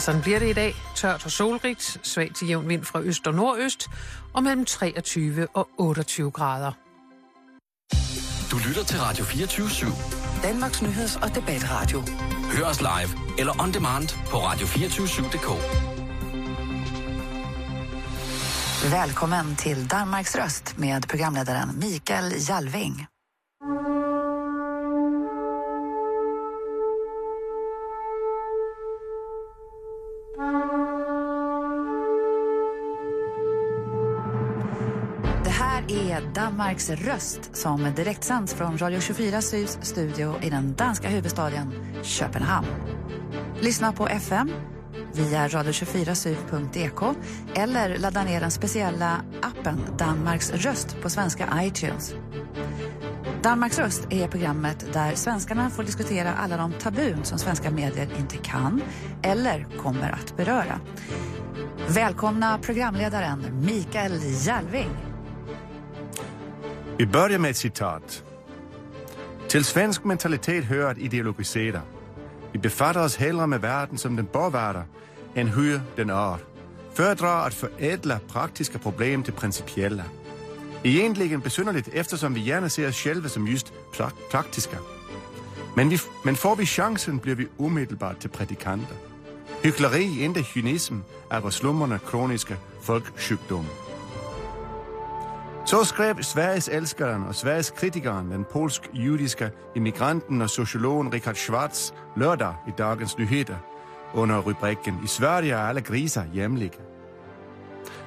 Og sådan bliver det i dag. Tørt og solrigt, svag til jævn vind fra øst og nordøst, og mellem 23 og 28 grader. Du lytter til Radio 24 /7. Danmarks nyheds- og debatradio. Hør os live eller on demand på radio247.dk. Välkommen till Danmarks röst med programledaren Mikael Jalving. Är Danmarks röst som direktsänds från Radio 24 Sys studio i den danska huvudstaden Köpenhamn. Lyssna på FM via radio24syv.dk eller ladda ner den speciella appen Danmarks röst på svenska iTunes. Danmarks röst är programmet där svenskarna får diskutera alla de tabun som svenska medier inte kan eller kommer att beröra. Välkomna programledaren Mikael Jalving. Vi börjar med ett citat. Till svensk mentalitet hör att ideologisera. Vi befattar oss hellre med världen som den bör vara än hur den är. Föredrar att förädla praktiska problem till principiella. Egentligen besynnerligt eftersom vi gärna ser oss själva som just pra praktiska. Men, vi, men får vi chansen blir vi omedelbart till predikanter. Hyckleri, inte kynism, är vår slumrande kroniska folksjukdom. Så skrev Sveriges älskaren och Sveriges kritikern, den polsk-judiska immigranten och sociologen Richard Schwarz lördag i Dagens Nyheter under rubriken I Sverige är alla grisar jämlika.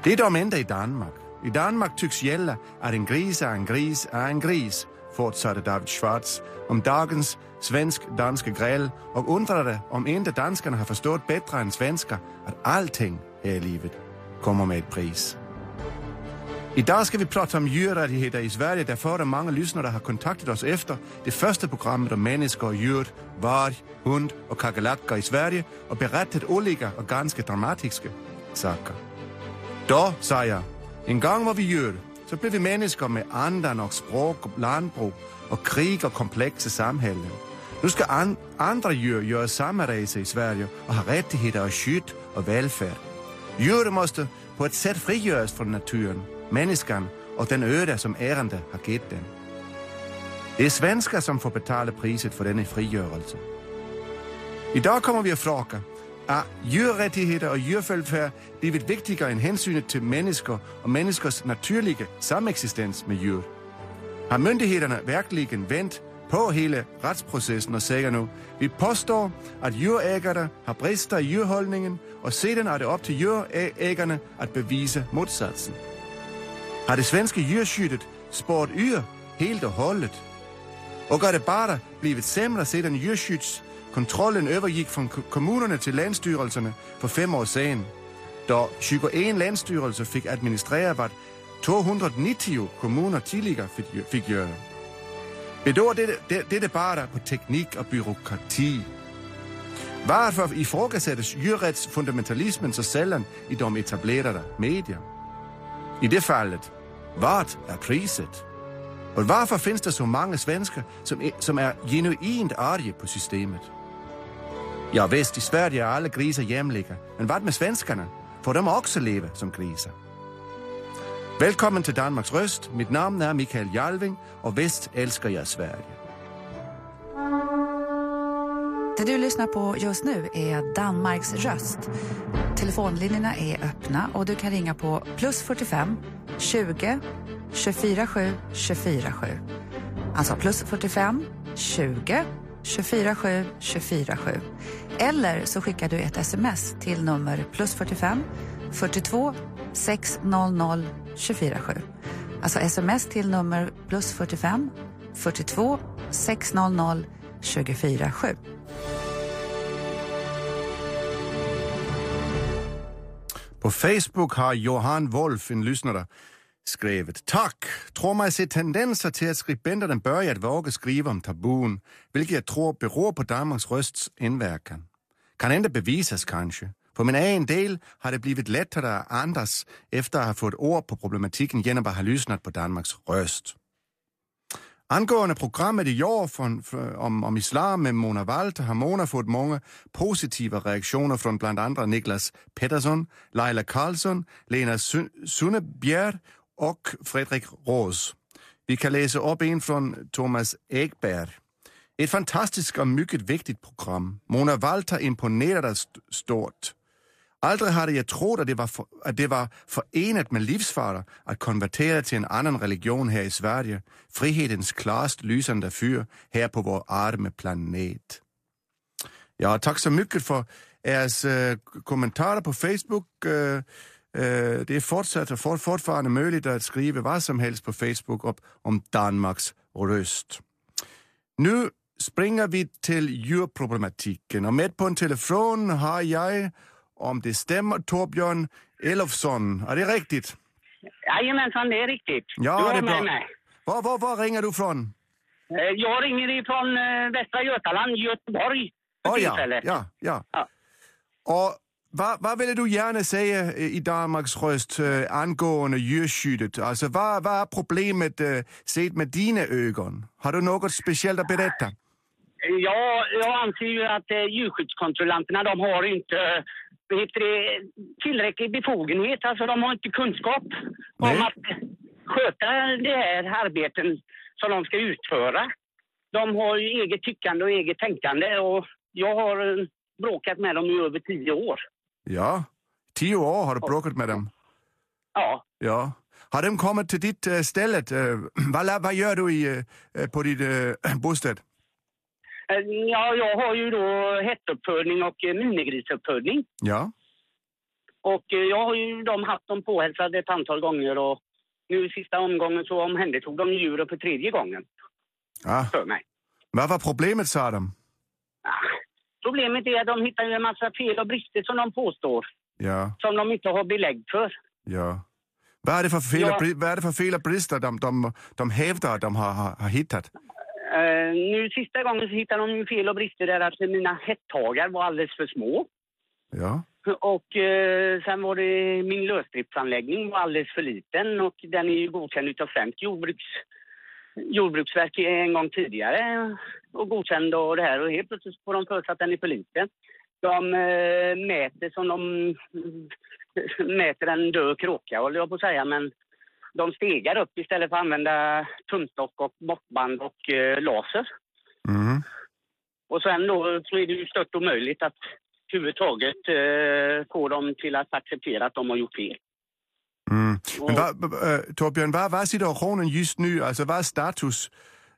Det är de enda i Danmark. I Danmark tycks gälla att en gris är en gris är en gris, fortsatte David Schwarz om dagens svensk-danska gräl och undrade om inte danskarna har förstått bättre än svenskar att allting här i livet kommer med ett pris. Idag ska vi prata om djurrättigheter i Sverige därför många lyssnare har kontaktat oss efter det första programmet om människor och djur, varg, hund och kackerlackor i Sverige och berättat olika och ganska dramatiska saker. Då sa jag, en gång var vi djur, så blev vi människor med andan och språk och landbruk och krig och komplexa samhällen. Nu ska an andra djur göra samma resa i Sverige och ha rättigheter och skydd och välfärd. Djuren måste på ett sätt frigöras från naturen människan och den öde som ärende har gett den. Det är svenskar som får betala priset för denna frigörelse. Idag kommer vi att fråga, är djurrättigheter och djurvälfärd blivit viktigare än hänsynet till människor och människors naturliga samexistens med djur? Har myndigheterna verkligen vänt på hela rättsprocessen och säger nu, vi påstår att djurägare har brister i djurhållningen och sedan är det upp till djurägarna att bevisa motsatsen. Har det svenska djurskyddet spårat ur helt och hållet? Och har det bara blivit sämre sedan djurskyddskontrollen övergick från kommunerna till länsstyrelserna för fem år sedan? Då 21 länsstyrelser fick administrera vad 290 kommuner tidigare fick göra. Beror det, det, det, det bara på teknik och byråkrati? Varför ifrågasätts djurrättsfundamentalismen så sällan i de etablerade medierna? I det fallet, vad är priset? Och varför finns det så många svenskar som är, som är genuint arga på systemet? Ja visst, i Sverige är alla grisar jämlika. Men vad med svenskarna? Får de också leva som grisar? Välkommen till Danmarks röst. Mitt namn är Mikael Jalving och visst älskar jag Sverige. Det du lyssnar på just nu är Danmarks röst. Telefonlinjerna är öppna och du kan ringa på plus 45 20 24 7 24 7. Alltså plus 45 20 24 7 24 7. Eller så skickar du ett sms till nummer plus 45 42 600 24 7. Alltså sms till nummer plus 45 42 600 24 7. På Facebook har Johan Wolf, en lyssnare, skrivit Tack! Tror mig se tendenser till att skribenterna börjat våga skriva om tabun, vilket jag tror beror på Danmarks rösts inverkan. Kan inte bevisas kanske. För min egen del har det blivit lättare att andas efter att ha fått ord på problematiken genom att ha lyssnat på Danmarks röst. Angående programmet i år från, för, om, om islam med Mona Walter har Mona fått många positiva reaktioner från bland andra Niklas Pettersson, Laila Karlsson, Lena Sunnebjerg och Fredrik Rås. Vi kan läsa upp en från Thomas Ekberg. Ett fantastiskt och mycket viktigt program. Mona Walter imponerade stort. Aldrig hade jag trott att det, var för, att det var förenat med livsfara att konvertera till en annan religion här i Sverige. Frihetens klarast lysande fyr här på vår arme planet. Ja, tack så mycket för era äh, øh, kommentarer på Facebook. Äh, äh, det är fortsatt, for, fortfarande möjligt att skriva vad som helst på Facebook upp om Danmarks röst. Nu springer vi till djurproblematiken och med på en telefon har jag om det stämmer, Torbjörn Elofsson. Är det riktigt? Jajamensan, det är riktigt. Ja, du det är bra. Mig. Var, var, var ringer du från? Eh, jag ringer ifrån eh, Västra Götaland, Göteborg. Oh, ja, ja, ja, ja. Och vad, vad vill du gärna säga i Danmarks röst äh, angående djurskyddet? Alltså, vad, vad är problemet sett med dina ögon? Har du något speciellt att berätta? Ja, jag anser ju att äh, djurskyddskontrollanterna de har inte heter det, tillräcklig befogenhet. Alltså de har inte kunskap Nej. om att sköta det här arbeten som de ska utföra. De har ju eget tyckande och eget tänkande och jag har eh, bråkat med dem i över tio år. Ja, tio år har du bråkat med dem? Ja. Ja. Har de kommit till ditt äh, ställe? Äh, vad, vad gör du i, på äh, bostad? Eh, ja, jag har ju då hästuppfödning och eh, minigrisuppfödning. Ja. Och eh, jag har ju de haft dem påhälsade ett antal gånger och nu i sista omgången så omhändertog de djuren för tredje gången. Ah. För mig. Vad var problemet sa de? Ah, problemet är att de hittar en massa fel och brister som de påstår. Ja. Som de inte har belägg för. Ja. Vad är det för fel, ja. vad är det för fel och brister de, de, de hävdar att de har, har, har hittat? Uh, nu sista gången så hittade de fel och brister där att mina hettagar var alldeles för små. Ja. Och uh, sen var det min lösdriftsanläggning var alldeles för liten och den är ju godkänd av Svenskt jordbruks, jordbruksverk en gång tidigare och godkänd och det här och helt plötsligt får de för att den är för liten. De uh, mäter som de mäter en död kråka håller jag på att säga men de stegar upp istället för att använda tumstock och måttband och eh, laser. Mm. Och sen då så är det ju stört omöjligt att överhuvudtaget eh, få dem till att acceptera att de har gjort fel. Mm. Men vad, äh, Torbjörn, vad, vad är situationen just nu? Alltså vad är status?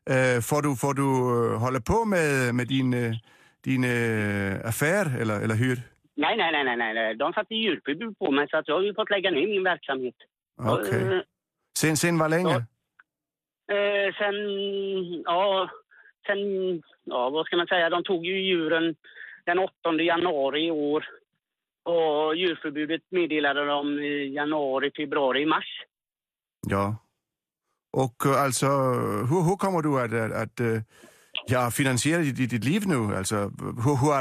Äh, får, du, får du uh, hålla på med, med din, din uh, affär eller, eller hur? Nej, nej, nej, nej, nej. De satte djurförbud på mig så att jag har ju fått lägga ner min verksamhet. Okay. Sen, sen vad länge? Eh, sen, ja, sen, ja vad ska man säga, de tog ju djuren den 8 januari i år. Och djurförbudet meddelade de i januari, februari, mars. Ja. Och eh, alltså, hur, hur kommer du att, att, att eh, ja, finansiera ditt, ditt liv nu? Alltså, hur, hur,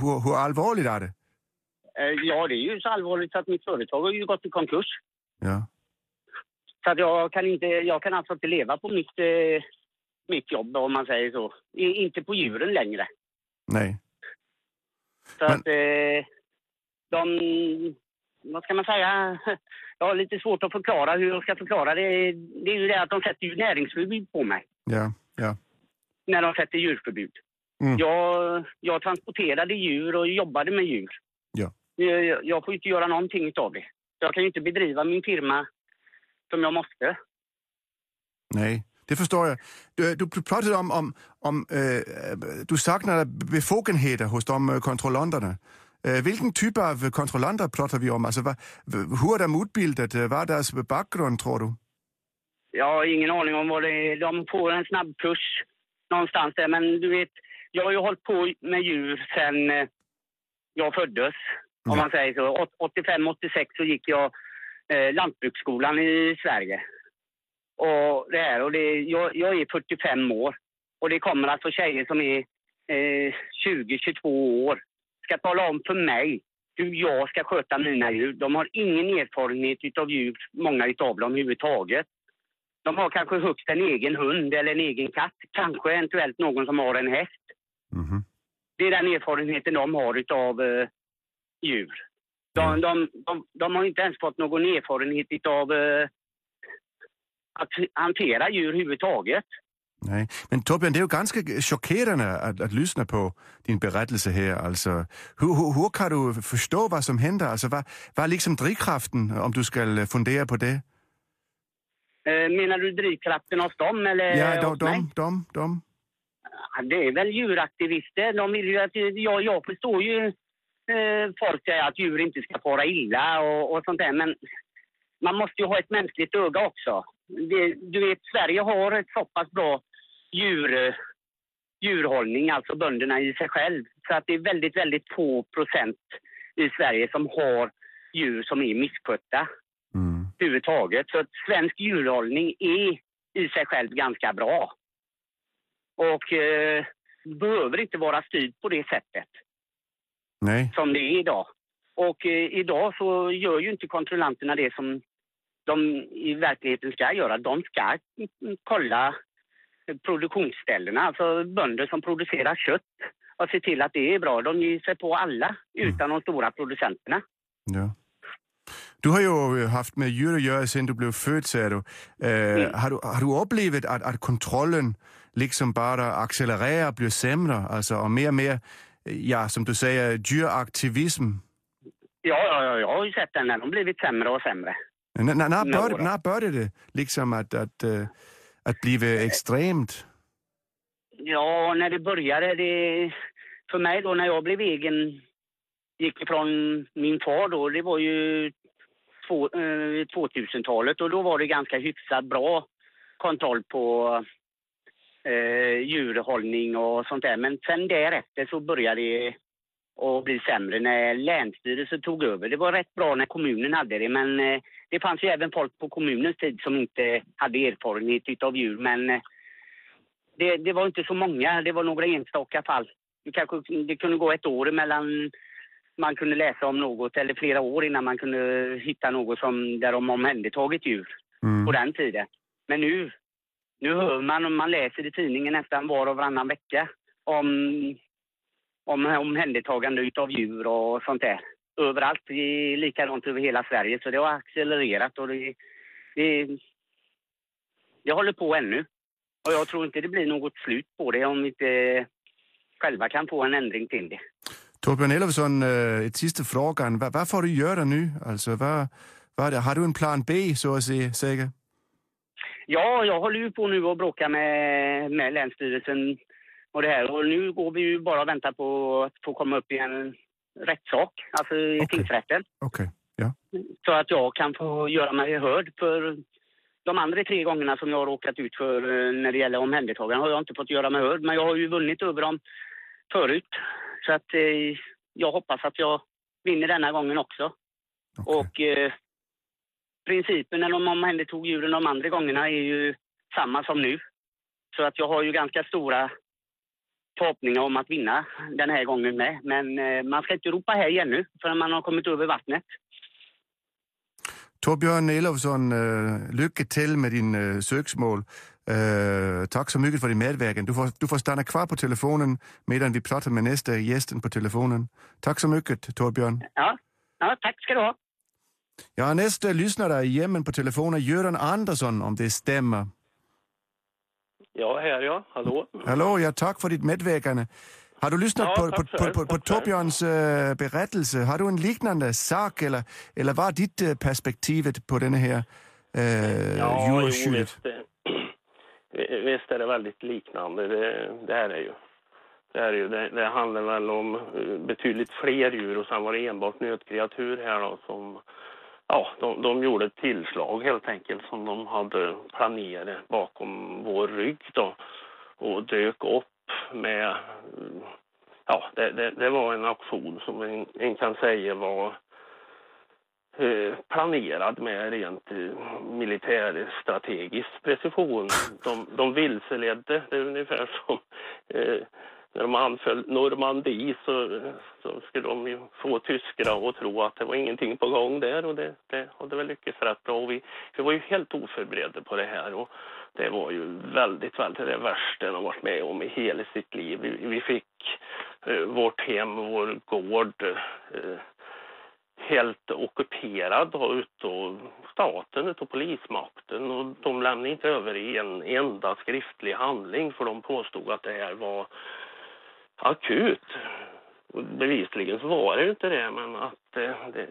hur, hur allvarligt är det? Eh, ja, det är ju så allvarligt att mitt företag har ju gått i konkurs. Ja. Så att jag, kan inte, jag kan alltså inte leva på mitt, eh, mitt jobb om man säger så. I, inte på djuren längre. Nej. Så Men... att eh, de, vad ska man säga, jag har lite svårt att förklara hur jag ska förklara det. Det är ju det att de sätter ju näringsförbud på mig. Ja, ja. När de sätter djurförbud. Mm. Jag, jag transporterade djur och jobbade med djur. Ja. Jag, jag får inte göra någonting av det. Jag kan ju inte bedriva min firma som jag måste. Nej, det förstår jag. Du, du pratade om, om, om äh, du saknar befogenheter hos de äh, kontrollanterna. Äh, vilken typ av kontrollanter pratar vi om? Alltså, vad, hur är de utbildade? Vad är deras bakgrund, tror du? Jag har ingen aning om vad det är. De får en snabbkurs någonstans där. Men du vet, jag har ju hållit på med djur sedan jag föddes. Ja. Om man säger så. 85-86 så gick jag eh, lantbruksskolan i Sverige. Och det här, och det, jag, jag är 45 år och det kommer alltså tjejer som är eh, 20-22 år ska tala om för mig hur jag ska sköta mina djur. De har ingen erfarenhet av djur, många utav dem överhuvudtaget. De har kanske högst en egen hund eller en egen katt. Kanske eventuellt någon som har en häst. Mhm. Det är den erfarenheten de har utav eh, djur. De, Mm. de, de, de har inte ens fått någon erfarenhet utav eh, att hantera djur överhuvudtaget. Nej, men Torbjörn, det är ju ganska chockerande att, att lyssna på din berättelse här. Alltså, hur, hur, hur kan du förstå vad som händer? Alltså, vad, vad är liksom drivkraften om du ska fundera på det? Eh, menar du drivkraften hos dem eller Ja, de, de, de, de. Det är väl djuraktivister. De vill ju att, ja, jag förstår ju eh, folk säger att djur inte ska fara illa och, och sånt där. Men man måste ju ha ett mänskligt öga också. Det, du vet, Sverige har ett så pass bra djur, djurhållning, alltså bönderna i sig själv. Så att det är väldigt, väldigt få procent i Sverige som har djur som är misskötta Mm. överhuvudtaget. Så att svensk djurhållning är i sig själv ganska bra. Och eh, behöver inte vara styrd på det sättet Nej, som det är idag. Och eh, idag så gör ju inte kontrollanterna det som de i verkligheten ska göra. De ska kolla produktionsställena, alltså bönder som producerar kött och se till att det är bra. De ger sig på alla utan de stora producenterna. ja. Du har ju haft med djur att göra sedan du blev född, säger du. Eh, Mm. har, du har du upplevt att, att kontrollen liksom bara accelererar, blir sämre? Alltså, och mer och mer, ja, som du säger, djuraktivism. Ja, ja, ja, jag har ju sett den. Den har blivit sämre och sämre. När, när, bör, när började det liksom att, att, eh, att bli extremt? Ja, när det började, det, för mig då när jag blev egen, gick ifrån min far då, det var ju två, eh, 2000-talet och då var det ganska hyfsat bra kontroll på eh, djurhållning och sånt där. Men sen därefter så började det att bli sämre när Länsstyrelsen tog över. Det var rätt bra när kommunen hade det men eh, det fanns ju även folk på kommunens tid som inte hade erfarenhet av djur men eh, det, det var inte så många, det var några enstaka fall. Det, kanske, det kunde gå ett år mellan man kunde läsa om något eller flera år innan man kunde hitta något som, där de omhändertagit djur Mm. på den tiden. Men nu, nu hör man och man läser i tidningen nästan var och varannan vecka om, om omhändertagande av djur och sånt där. Överallt, i, likadant över hela Sverige så det har accelererat och det, det, det håller på ännu. Och jag tror inte det blir något slut på det om vi inte själva kan få en ändring till det. Torbjörn Elofsson, en ett sista frågan. Vad, vad får du göra nu? Alltså, vad, vad, har du en plan B, så att säga? säga? Ja, jag håller ju på nu och bråkar med, med Länsstyrelsen och det här. Och nu går vi ju bara och väntar på att få komma upp i en rättssak, alltså i Okej. tingsrätten. Okej, ja. Så att jag kan få göra mig hörd för de andra tre gångerna som jag har råkat ut för eh, när det gäller omhändertagande har jag inte fått göra mig hörd. Men jag har ju vunnit över dem förut. Så att eh, jag hoppas att jag vinner denna gången också. okej. Och eh, principen när de omhändertog djuren de andra gångerna är ju samma som nu. Så att jag har ju ganska stora förhoppningar om att vinna den här gången med. Men eh, man ska inte ropa hej ännu förrän man har kommit över vattnet. Torbjörn Elofsson, eh, lycka till med din eh, söksmål. Tack så mycket för din medverkan. Du får, du får stanna kvar på telefonen medan vi pratar med nästa gästen på telefonen. Tack så mycket, Torbjörn. Ja, ja tack ska du ha. Jag har nästa lyssnare i hemmen på telefonen, Göran Andersson, om det stämmer. Ja, här ja. Hallå? Hallå, ja, tack för ditt medverkande. Har du lyssnat Ja, på, på, på, på. Torbjörns eh, berättelse? Har du en liknande sak eller, eller vad är ditt eh, perspektiv på den här eh, Ja, jo, djurskyddet? visst, visst är det väldigt liknande. Det, det här är ju. Det, här är ju det, det handlar väl om betydligt fler djur och sen var det enbart nötkreatur här då som Ja, de, de gjorde ett tillslag helt enkelt som de hade planerat bakom vår rygg då och dök upp med Ja, det, det, det var en aktion som en, en kan säga var eh, planerad med rent eh, militärstrategisk precision. De, de vilseledde, det är ungefär som eh, när de anföll Normandie så, så skulle de ju få tyskarna att tro att det var ingenting på gång där och det, det hade väl lyckats rätt bra. Och vi, vi var ju helt oförberedda på det här och det var ju väldigt, väldigt det värsta de varit med om i hela sitt liv. Vi, vi fick eh, vårt hem, vår gård eh, helt ockuperad av utav staten, utav polismakten och de lämnade inte över en enda skriftlig handling för de påstod att det här var akut. Bevisligen så var det ju inte det, men att eh, det,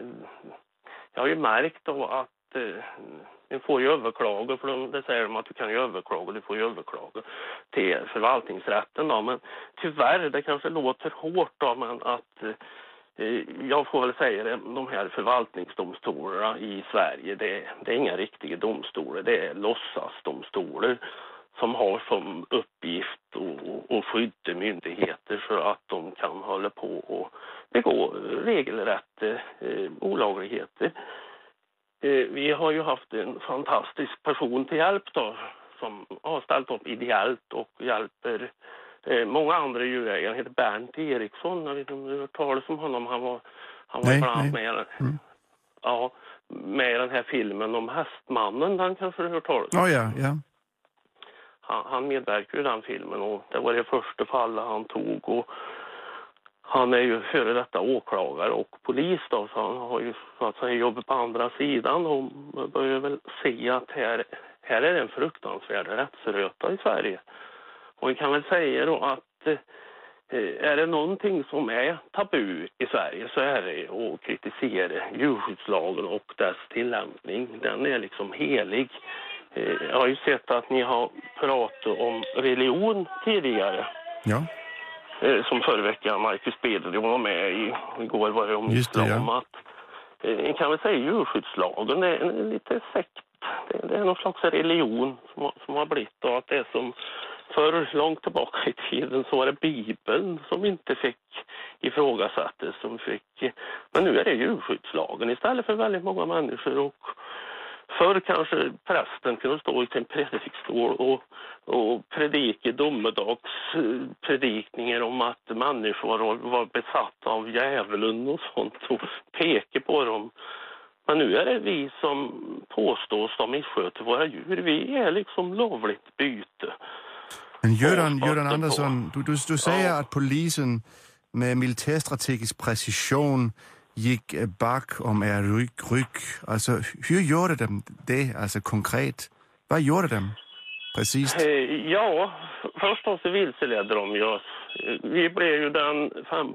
jag har ju märkt då att eh, ni får ju överklaga, för de, det säger de att du kan ju överklaga, du får ju överklaga till förvaltningsrätten då, men tyvärr, det kanske låter hårt då, men att eh, jag får väl säga det, de här förvaltningsdomstolarna i Sverige, det, det är inga riktiga domstolar, det är låtsasdomstolar som har som uppgift att skydda myndigheter så att de kan hålla på och begå regelrätta eh, olagligheter. Eh, vi har ju haft en fantastisk person till hjälp då som har ställt upp ideellt och hjälper eh, många andra djurägare. Han heter Bernt Eriksson, jag vet inte om du har hört talas om honom. Han var, han var Nej, bland annat med, Mm. ja, med i den här filmen om Hästmannen, den kanske du har hört talas om? Nå ja, ja han, han medverkade i den filmen och det var det första fallet han tog och han är ju före detta åklagare och polis då så han har ju så att säga jobbat på andra sidan och man börjar väl se att här, här är det en fruktansvärd rättsröta i Sverige. Och vi kan väl säga då att eh, är det någonting som är tabu i Sverige så är det att kritisera djurskyddslagen och dess tillämpning. Den är liksom helig. Eh, Jag har ju sett att ni har pratat om religion tidigare. Ja, Eh, Som förra veckan Marcus Bedre var med i. Igår var det om Just det, islam. ja. Att, eh, kan väl säga djurskyddslagen det är en lite sekt. Det, det är någon slags religion som, har- som har blivit och att det är som förr långt tillbaka i tiden så var det Bibeln som inte fick ifrågasättas. Som fick, men nu är det djurskyddslagen istället för väldigt många människor. Och Förr kanske prästen kunde stå i sin predikstol och, och predika domedagspredikningar om att människor var- besatta av djävulen och sånt och peka på dem. Men nu är det vi som påstås som missköter våra djur. Vi är liksom lovligt byte. men Göran, Göran Andersson, du, du, du säger Ja. att polisen med militärstrategisk precision gick eh, back om er rygg. rygg. Alltså, hur gjorde de det alltså konkret? Vad gjorde de precis? Ja, först så vilseledde de ju oss. Vi blev ju den 5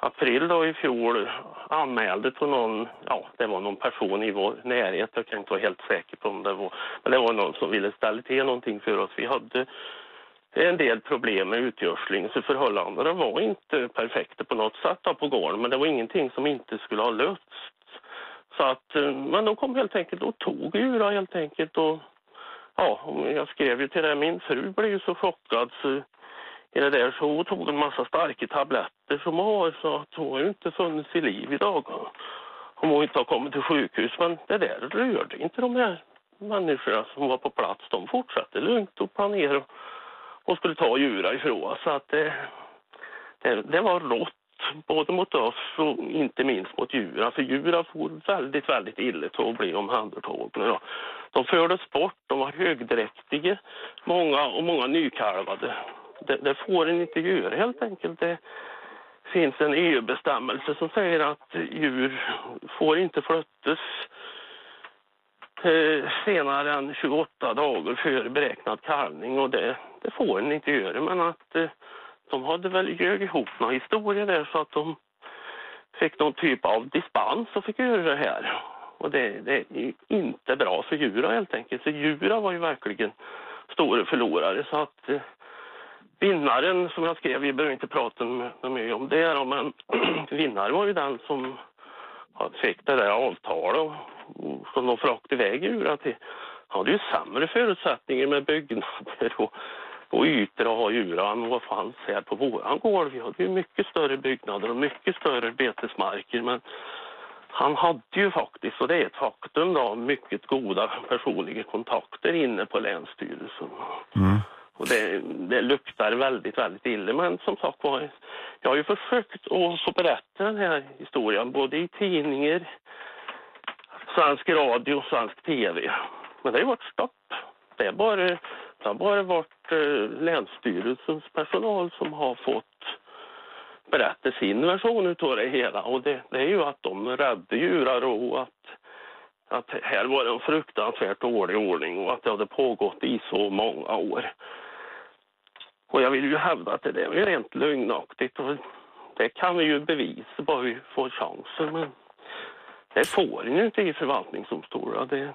april då i fjol anmälde till någon, ja det var någon person i vår närhet, jag kan inte vara helt säker på om det var, men det var någon som ville ställa till någonting för oss. Vi hade en del problem med utgörsling så förhållandena var inte perfekta på något sätt på gården men det var ingenting som inte skulle ha lösts. Så att, eh, men de kom helt enkelt och tog ur helt enkelt och Ja, jag skrev ju till det. Min fru blev ju så chockad så i det där så hon tog en massa starka tabletter som hon har så att hon har ju inte funnits i liv idag. Om hon inte har kommit till sjukhus. Men det där rörde inte de här människorna som var på plats. De fortsatte lugnt och planera och, skulle ta djuren ifrån. Så att det, det, det var rått både mot oss och inte minst mot djuren. För alltså, djuren får väldigt, väldigt illa till att bli omhändertagna. Ja. De fördes bort, de var högdräktiga, många och många nykalvade. Det, det får en inte göra helt enkelt. Det finns en EU-bestämmelse som säger att djur får inte flyttas eh, senare än 28 dagar före beräknad kalvning och det, det får en inte göra. Men att eh, de hade väl ljög ihop några historier där så att de fick någon typ av dispens och fick göra det här. Och det, det är inte bra för djuren helt enkelt. Så djuren var ju verkligen stora förlorare. Så att eh, vinnaren som jag skrev, vi behöver inte prata med- mer om det då, men vinnaren var ju den som fick det där avtalet som de fraktade iväg djuren till. Han hade ju sämre förutsättningar med byggnader och, och ytor att ha djur än vad fanns här på våran gård. Vi hade ju mycket större byggnader och mycket större betesmarker men han hade ju faktiskt, och det är ett faktum då, mycket goda personliga kontakter inne på Länsstyrelsen. Mm. Och det, det luktar väldigt, väldigt illa. Men som sagt var, jag har ju försökt att få berätta den här historien både i tidningar, svensk radio och svensk tv. Men det har ju varit stopp. Det, är bara, det har bara varit eh, Länsstyrelsens personal som har fått berätta sin version av det hela. Och det, det är ju att de räddade djurar och att, att här var det en fruktansvärt dålig ordning och att det hade pågått i så många år. Och jag vill ju hävda att det är rent lögnaktigt och det kan vi ju bevisa bara vi får chansen. Men det får ni ju inte i förvaltningsdomstolar. Det,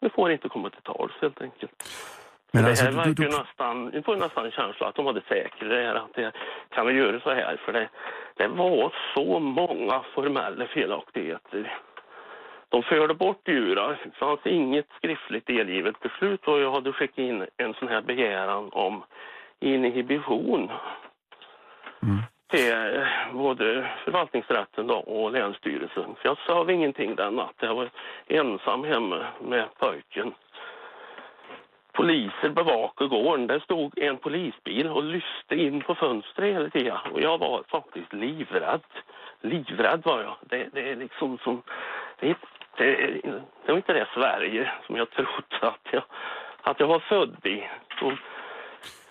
det får inte komma till tals helt enkelt. Men det alltså, här verkar du, ju nästan, jag får nästan en känsla att de hade här, att det kan vi göra så här för det, det var så många formella felaktigheter. De förde bort djuren, det fanns inget skriftligt delgivet beslut och jag hade skickat in en sån här begäran om inhibition Mm. till eh, både förvaltningsrätten och länsstyrelsen. Så jag sa ingenting den natten, jag var ensam hemma med pojken. Poliser bevakade gården. Där stod en polisbil och lyste in på fönstret hela tiden. Och jag var faktiskt livrädd. Livrädd var jag. Det, det är liksom som... Det, det, det var inte det Sverige som jag trodde att jag, att jag var född i. Och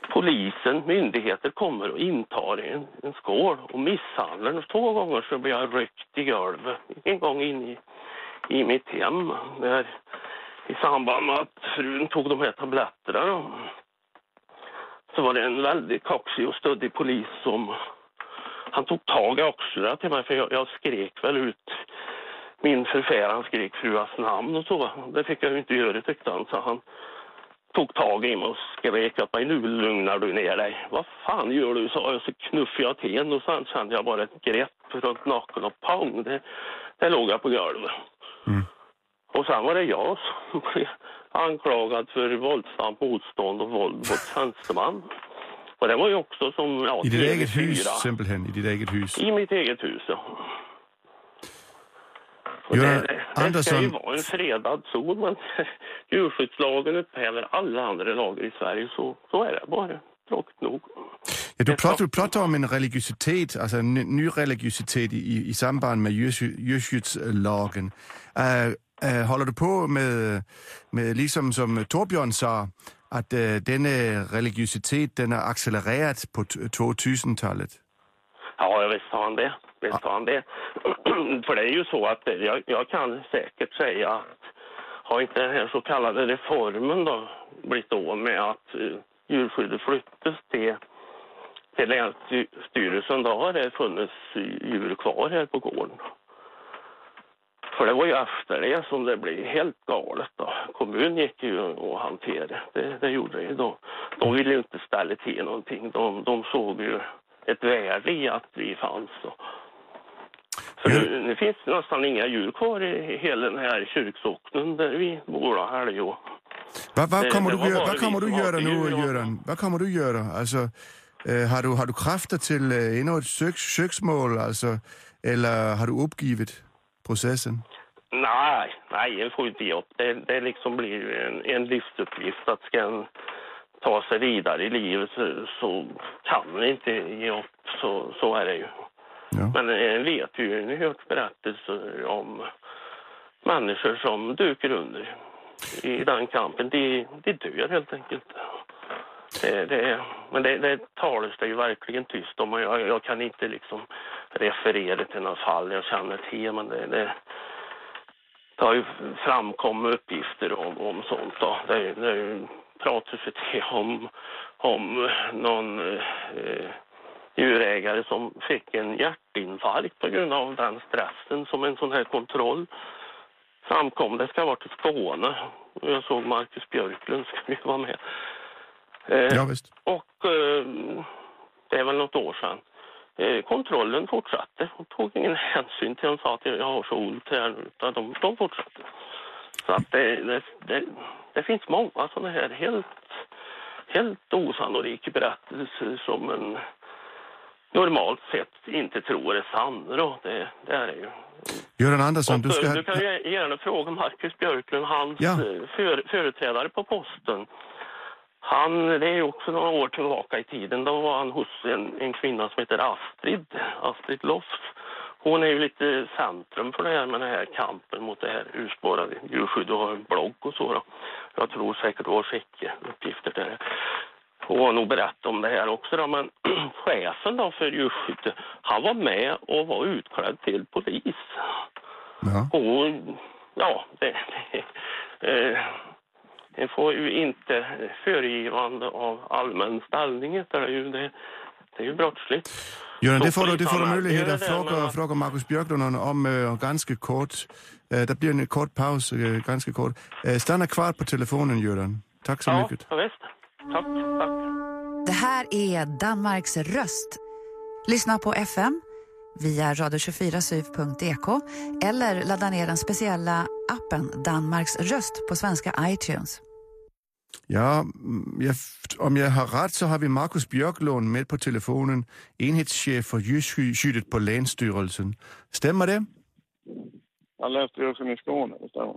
polisen, myndigheter kommer och intar en, en skål och misshandlar. Två gånger så blev jag ryckt i golvet. En gång in i, i mitt hem. Där i samband med att frun tog de här tabletterna då, så var det en väldigt kaxig och stöddig polis som han tog tag i axlarna till mig för jag, jag skrek väl ut min förfäran skrek fruas namn och så. Det fick jag ju inte göra tyckte han så han tog tag i mig och skrek åt mig nu lugnar du ner dig. Vad fan gör du? sa jag så knuffade jag till en och sen kände jag bara ett grepp runt nacken och pang. Det, det låg jag på golvet. Mm. Och sen var det jag som blev anklagad för våldsamt motstånd och våld mot tjänsteman. Och det var ju också som... Ja, I ditt eget TV4. hus, simpelthen. I ditt eget hus. I mitt eget hus, ja. Och Göran det, det, det ska Andersson- ju vara en fredad zon, men djurskyddslagen upphäver alla andra lagar i Sverige, så, så är det bara. Tråkigt nog. Ja, du pratar, du pratar om en religiositet, alltså en ny, religiositet i, i, samband med djursky- djurskyddslagen. Uh, uh, håller du på med, med, liksom som Torbjörn sa, att uh, denna religiositet den har accelererat på t- 2000-talet? Ja, visst har han det. Visst har han det. För det är ju så att jag, jag kan säkert säga att har inte den här så kallade reformen då blivit av med att uh, djurskyddet flyttas till, till Länsstyrelsen, då har det funnits djur kvar här på gården. För det var ju efter det som det blev helt galet. Då. Kommunen gick ju och hanterade det. Det gjorde det då. De ville ju inte ställa till någonting. De, de såg ju ett värde i att vi fanns. Då. För nu, nu finns det nästan inga djur kvar i hela den här kyrksocknen där vi bor och helg och Vad, Det- kommer du, vad vi kommer du göra nu. Göran? Vad kommer du göra? Alltså, eh, har, du, har du krafter till uh, ännu ett söks, söksmål, alltså, eller har du uppgivit processen? Nej, nej, en får inte ge upp. Det, det liksom blir en, en livsuppgift att ska en ta sig vidare i livet så, så kan man inte ge upp. Så, så är det ju. Ja. Men en vet ju, ni har hört berättelser om människor som dyker under i den kampen. De, de dör helt enkelt. Det, det, men det, det talas det ju verkligen tyst om och jag, jag kan inte liksom referera till några fall jag känner till men det, det, det har ju framkommit uppgifter om, om sånt. Då. Det, det pratas ju till om, om någon eh, djurägare som fick en hjärtinfarkt på grund av den stressen som en sån här kontroll framkom. Det ska ha varit i Skåne. Jag såg Marcus Björklund skulle vara med. Eh, Ja, visst. och eh, det är väl något år sedan. Eh, kontrollen fortsatte. De tog ingen hänsyn till. De sa att jag har så ont här. Utan de, de fortsatte. Så att det, det, det, det finns många sådana här helt, helt osannolika berättelser som en normalt sett inte tror är sanna. Det, det är det ju. Göran Andersson, Och, du ska... du kan ju gärna fråga Marcus Björklund, hans Ja. eh, för, företrädare på posten. Han, det är också några år tillbaka i tiden. Då var han hos en, en kvinna som heter Astrid, Astrid Lofs. Hon är ju lite centrum för det här med den här kampen mot det här urspårade djurskydd och har en blogg och så. Då. Jag tror säkert hon fick uppgifter där. Hon har nog berättat om det här också då, men chefen då för djurskydd, han var med och var utklädd till polis. Ja. Och ja, det, det, eh, det får ju inte föregivande av allmän ställning, det är ju, det, det är ju brottsligt. Göran, det får du, det får du möjlighet det att det, fråga, men- fråga Markus Björklund om uh, ganska kort. Uh, det blir en kort paus, uh, ganska kort. Uh, stanna kvar på telefonen, Göran. Tack så Ja, mycket. ja, visst. Tack, tack. Det här är Danmarks röst. Lyssna på FM via radio24syv.ek eller ladda ner den speciella appen Danmarks röst på svenska iTunes. Ja, mm, jag, om jag har rätt så har vi Markus Björklund med på telefonen, enhetschef för djurskyddet på Länsstyrelsen. Stämmer det? Jag läste ju också i Skåne, det stämmer.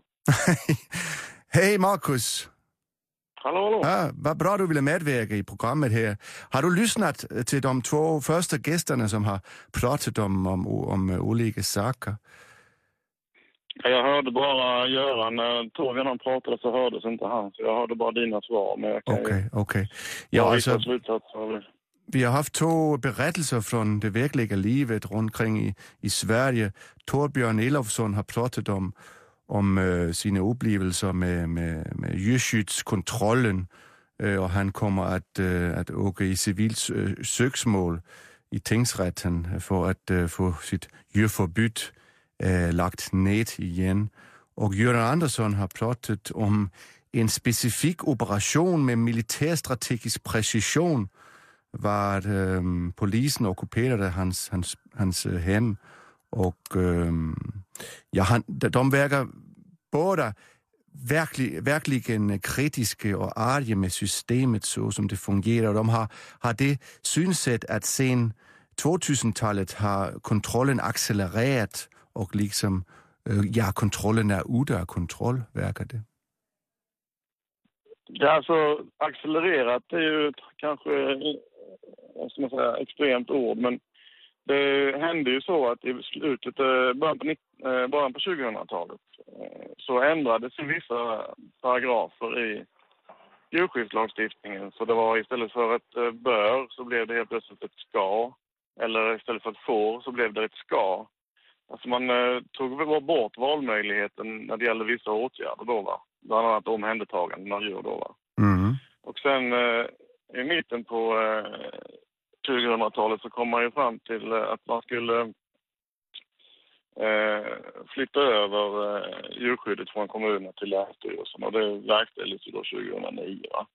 Hej Markus! Hallå, hallå. Ja, vad bra du ville medverka i programmet här. Har du lyssnat till de två första gästerna som har pratat om, om, om olika saker? Jag hörde bara Göran, när Torbjörn han pratade så hördes inte han. Så jag hörde bara dina svar. Men jag kan Okej, ju okej. ja, Ja, vissa alltså, vi har haft två berättelser från det verkliga livet runt omkring i, i Sverige. Torbjörn Elofsson har pratat om, om uh, sina upplevelser med, med, med djurskyddskontrollen uh, och han kommer att, uh, att åka i civilt söksmål i tingsrätten för att få sitt djurförbud uh, lagt ned igen. Och Göran Andersson har pratat om en specifik operation med militärstrategisk precision var um, polisen ockuperade hans, hans, hans øh, hem. Och um, ja, han, de, de verkar båda verklig, verkligen kritiska och arga med systemet så som det fungerar. De har, har det synsätt att sen 2000-talet har kontrollen accelererat och liksom, øh, ja, kontrollen är ute kontroll, verkar det. Ja, alltså accelererat är ju kanske, eh, vad ska man säga, extremt ord. Men det hände ju så att i slutet, eh, början på, eh, början på 2000-talet så ändrades vissa paragrafer i djurskyddslagstiftningen. Så det var istället för ett bör så blev det helt plötsligt ett ska. Eller istället för ett får så blev det ett ska. Alltså man eh, tog bort valmöjligheten när det gäller vissa åtgärder då va. Bland annat omhändertaganden av djur då va. Mm. Och sen eh, i mitten på eh, 2000-talet så kom man ju fram till eh, att man skulle eh, flytta över eh, djurskyddet från kommunen till Länsstyrelsen och det verkställdes ju då 2009 va.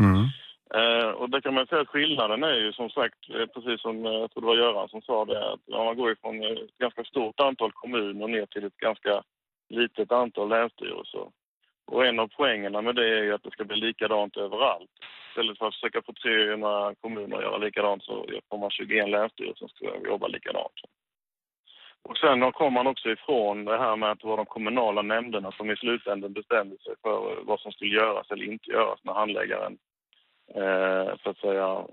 Mm. Eh, och det kan man säga att skillnaden är ju som sagt, eh, precis som eh, jag tror det var Göran som sa det, att ja, man går ifrån från ett ganska stort antal kommuner ner till ett ganska litet antal länsstyrelser. Och en av poängerna med det är ju att det ska bli likadant överallt. Istället för att försöka få 300 kommuner att göra likadant så får man 21 länsstyrelser som ska jobba likadant. Och sen kom man också ifrån det här med att det var de kommunala nämnderna som i slutändan bestämde sig för vad som skulle göras eller inte göras när handläggaren eh, så att säga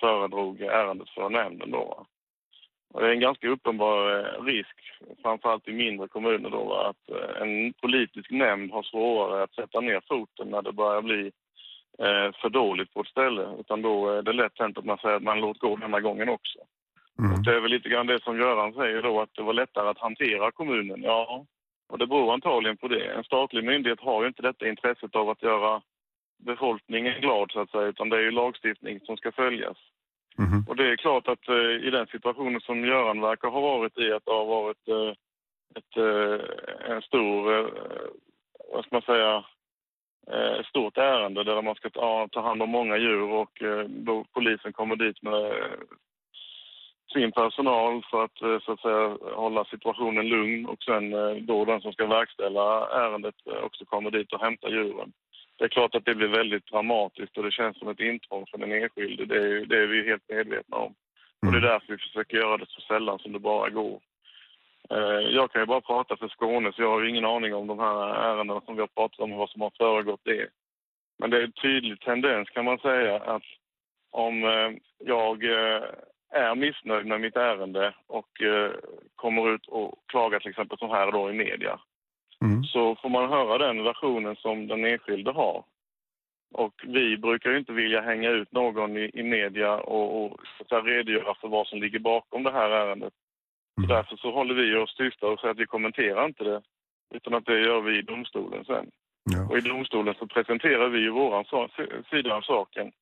föredrog ärendet för nämnden då. Och det är en ganska uppenbar eh, risk, framförallt i mindre kommuner då, att eh, en politisk nämnd har svårare att sätta ner foten när det börjar bli eh, för dåligt på ett ställe. Utan då är det lätt hänt att man säger att man låter gå denna gången också. Mm. Och det är väl lite grann det som Göran säger då, att det var lättare att hantera kommunen. Ja, och det beror antagligen på det. En statlig myndighet har ju inte detta intresset av att göra befolkningen glad så att säga, utan det är ju lagstiftning som ska följas. Mhm. Och det är klart att eh, i den situationen som Göran verkar ha varit i, att det har varit eh, ett, eh, en stor, eh, vad ska man säga, eh, ett stort ärende där man ska ta, ta hand om många djur och eh, då polisen kommer dit med sin personal för att så att säga hålla situationen lugn och sen då den som ska verkställa ärendet också kommer dit och hämtar djuren. Det är klart att det blir väldigt dramatiskt och det känns som ett intrång för den enskilde. Det är, det är vi helt medvetna om. Och det är därför vi försöker göra det så sällan som det bara går. Eh, Jag kan ju bara prata för Skåne så jag har ingen aning om de här ärendena som vi har pratat om och vad som har föregått det. Men det är en tydlig tendens kan man säga att om eh, jag eh, är missnöjd med mitt ärende och kommer ut och klagar till exempel så här då i media Mm. så får man höra den versionen som den enskilde har. Och vi brukar ju inte vilja hänga ut någon i, i media och, och så redogöra för vad som ligger bakom det här ärendet. Så Mm. därför så håller vi oss tysta och säger att vi kommenterar inte det. Utan att det gör vi i domstolen sen. Ja. Och i domstolen så presenterar vi ju våran sida av saken.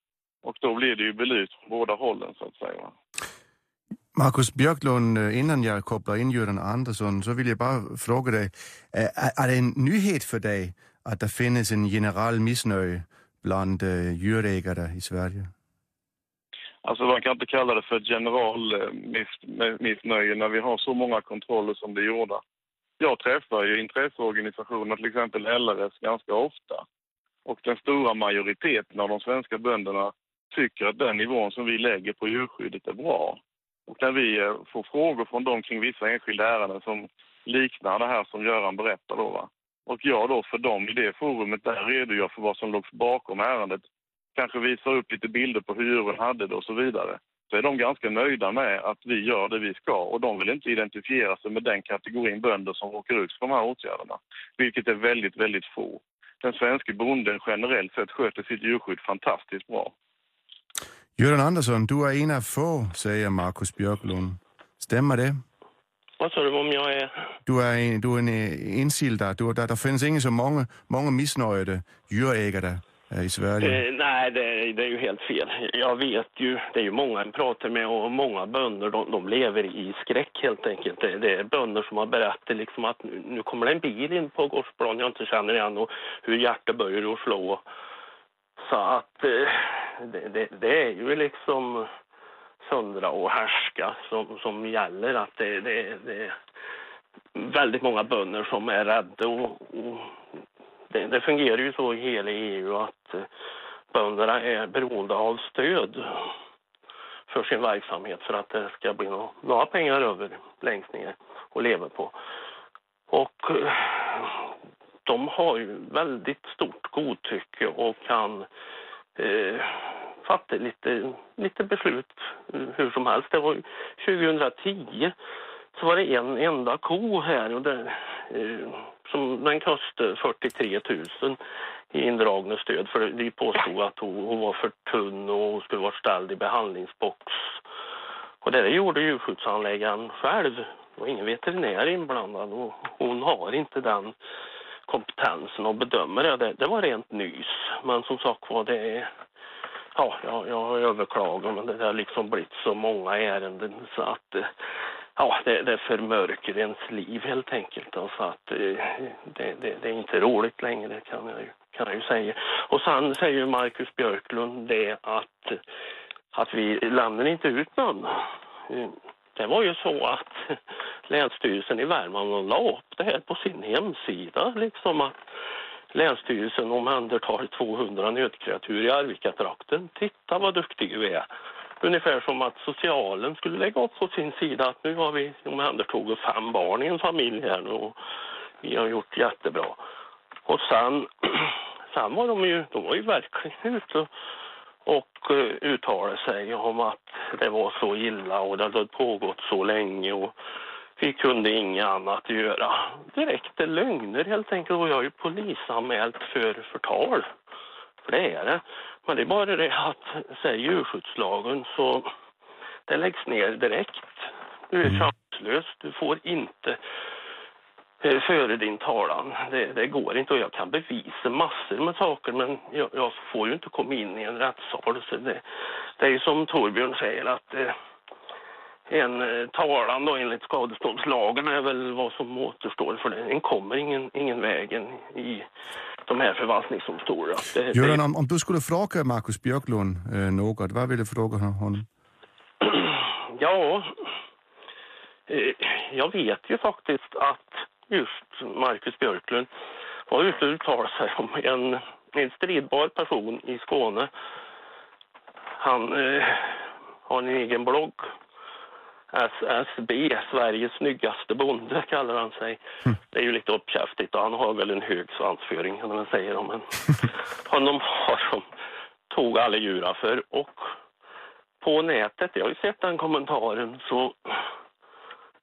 Och då blir det ju belyst från båda hållen så att säga. Marcus Björklund, eh, innan jag kopplar in Göran Andersson så vill jag bara fråga dig, är, är det en nyhet för dig att det finns en generell missnöje bland eh, djurägare i Sverige? Alltså man kan inte kalla det för general eh, missnöje när vi har så många kontroller som det är gjorda. Jag träffar ju intresseorganisationer, till exempel LRF, ganska ofta. Och den stora majoriteten av de svenska bönderna tycker att den nivån som vi lägger på djurskyddet är bra. Och när vi eh, får frågor från dem kring vissa enskilda ärenden som liknar det här som Göran berättar då va. Och jag då för dem i det forumet där redogör för vad som låg bakom ärendet kanske visar upp lite bilder på hur djuren hade det och så vidare. Så är de ganska nöjda med att vi gör det vi ska och de vill inte identifiera sig med den kategorin bönder som råkar ut för de här åtgärderna. Vilket är väldigt, väldigt få. Den svenska bonden generellt sett sköter sitt djurskydd fantastiskt bra. Göran Andersson, du är en av få, säger Marcus Björklund. Stämmer det? Vad sa du om jag är? Du är en, du är en enskild där. Du, där. Det finns inte så många, många missnöjda djurägare i Sverige. Eh, nej, det, det är ju helt fel. Jag vet ju, det är ju många jag pratar med och många bönder de, de lever i skräck helt enkelt. Det, det är bönder som har berättat liksom att nu, nu kommer det en bil in på gårdsplan jag inte känner igen och hur hjärtat börjar att slå. Så att eh, det, det, det är ju liksom söndra och härska som, som gäller. Att det, det, det är väldigt många bönder som är rädda och, och det, det fungerar ju så i hela EU att eh, bönderna är beroende av stöd för sin verksamhet för att det ska bli några pengar över längst ner att leva på. Och eh, de har ju väldigt stort godtycke och kan eh, fatta lite, lite beslut eh, hur som helst. Det var 2010 så var det en enda ko här och det, eh, som den kostade 43 000 i indragna stöd för de påstod att hon, hon var för tunn och skulle vara ställd i behandlingsbox. Och det gjorde djurskyddsanläggaren själv. och ingen veterinär inblandad och hon har inte den kompetensen och bedömer det. Det, det var rent nys. Men som sagt var det är Ja, jag, jag har överklagat men det har liksom blivit så många ärenden så att eh, ja, det, det förmörker ens liv helt enkelt. Och så att eh, det, det, det är inte roligt längre kan jag, ju, kan jag ju säga. Och sen säger Marcus Björklund det att, att vi lämnar inte ut någon. Eh, det var ju så att Länsstyrelsen i Värmland la upp det här på sin hemsida. Liksom att Länsstyrelsen omhändertar 200 nötkreatur i Arvika-trakten. Titta vad duktiga vi är. Ungefär som att socialen skulle lägga upp på sin sida att nu har vi omhändertagit fem barn i en familj här och vi har gjort jättebra. Och sen, sen var de ju, de var ju verkligen ute och, och uh, uttalade sig om att det var så illa och det hade pågått så länge och vi kunde inget annat göra. Direkta lögner helt enkelt och jag är ju polisanmält för förtal. För det är det. Men det är bara det att säger djurskyddslagen så det läggs ner direkt. Du är chanslös. Du får inte eh, före din talan. Det, det går inte och jag kan bevisa massor med saker men jag, jag får ju inte komma in i en rättssal. Så det, det är ju som Torbjörn säger att eh, en eh, talan då enligt skadeståndslagen är väl vad som återstår för. Den kommer ingen, ingen vägen i de här förvaltningsdomstolarna. Göran, om, om du skulle fråga Marcus Björklund eh, något, vad vill du fråga honom? Ja, eh, jag vet ju faktiskt att just Marcus Björklund var ute och uttalade sig om en, en stridbar person i Skåne. Han eh, har en egen blogg, SSB, Sveriges snyggaste bonde kallar han sig. Det är ju lite uppkäftigt och han har väl en hög svansföring kan man säga. Men honom har de tog alla djura för och på nätet, jag har ju sett den kommentaren, så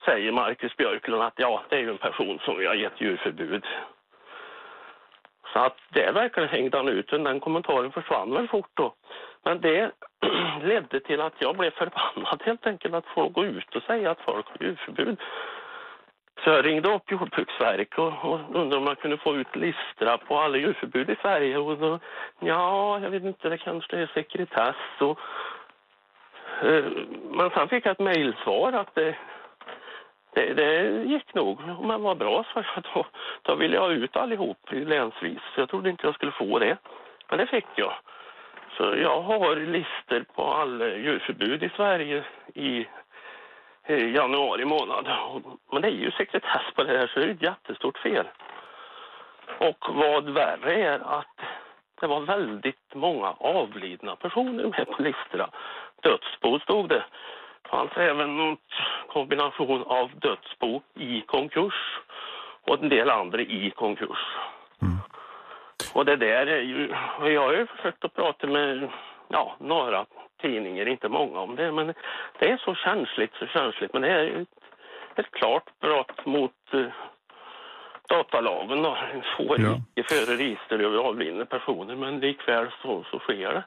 säger Marcus Björklund att ja, det är ju en person som vi har gett djurförbud. Så att det verkligen hängde han ut, den kommentaren försvann väl fort då. Men det ledde till att jag blev förbannad helt enkelt att folk går ut och säger att folk har djurförbud. Så jag ringde upp Jordbruksverket och, och undrade om man kunde få ut listra på alla djurförbud i Sverige. Och då, ja, jag vet inte, det kanske är sekretess. Och, eh, men sen fick jag ett mejlsvar att det, det, det gick nog. Men vad bra, så jag. Då, då ville jag ha ut allihop länsvis. Så jag trodde inte jag skulle få det. Men det fick jag. Så jag har listor på alla djurförbud i Sverige i i januari månad. Men det är ju sekretess på det här så det är ett jättestort fel. Och vad värre är att det var väldigt många avlidna personer med på listorna. Dödsbo stod det. Det fanns även en kombination av dödsbo i konkurs och en del andra i konkurs. Mm. Och det där är ju, jag har ju försökt att prata med ja, några tidningar, inte många om det, men det är så känsligt, så känsligt. Men det är ju ett, ett klart brott mot eh, datalagen då. En får Ja. icke föra register över avlidna personer, men likväl så, så sker det.